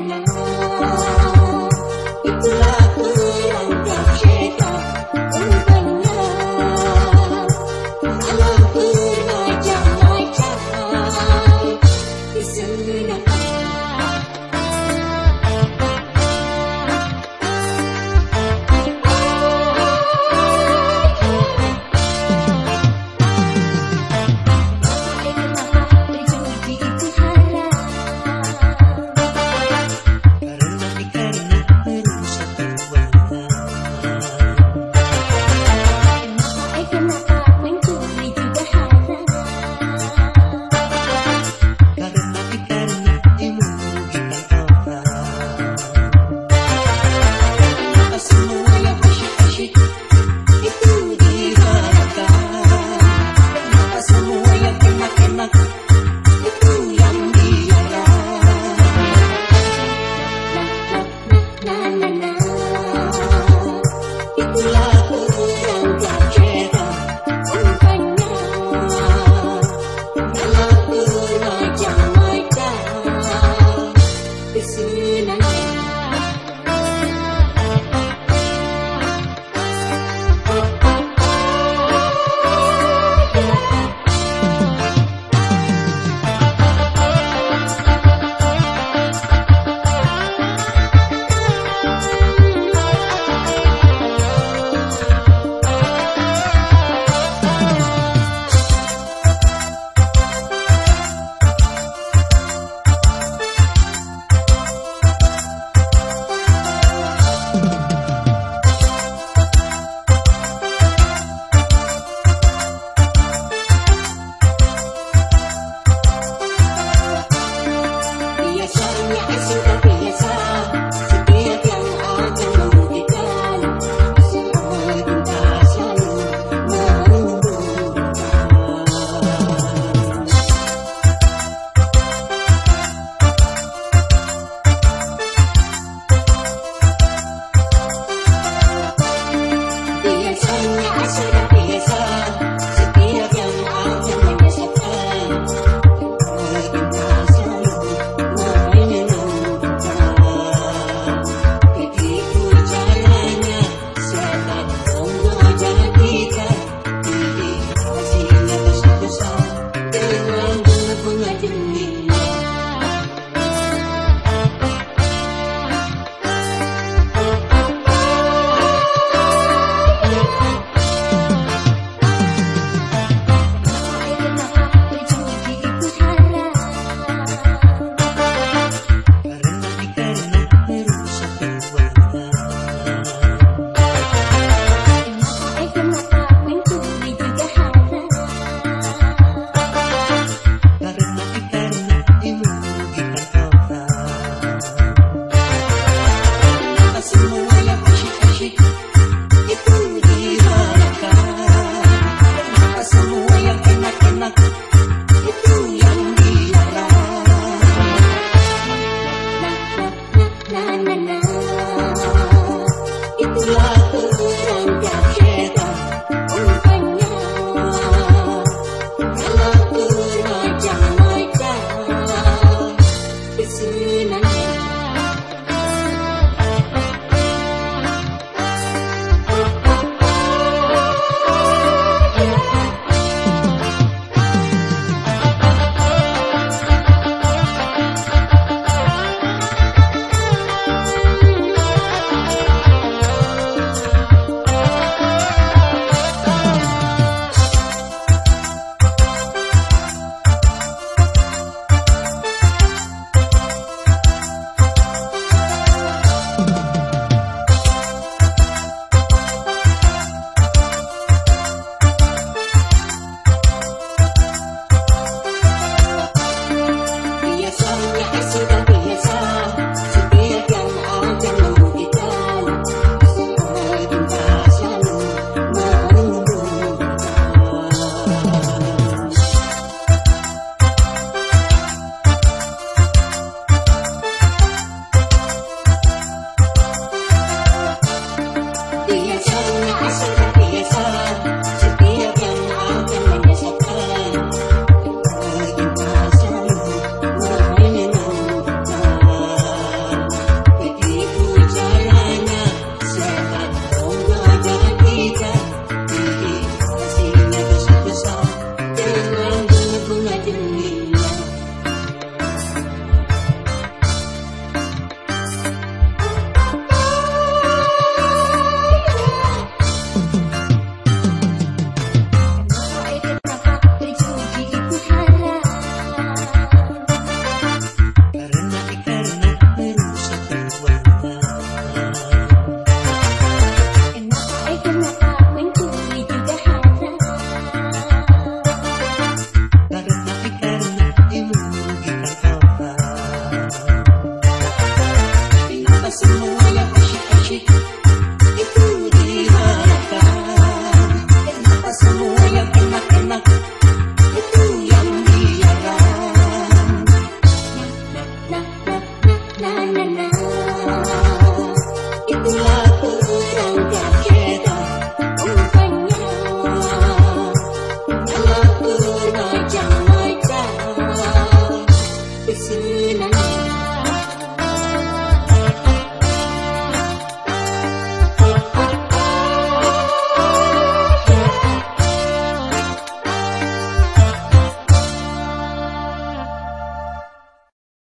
alone. see. semuanya asyik-asyik Itu diharapkan Kenapa semua yang enak-enak Itu yang diharapkan Na na na na na na na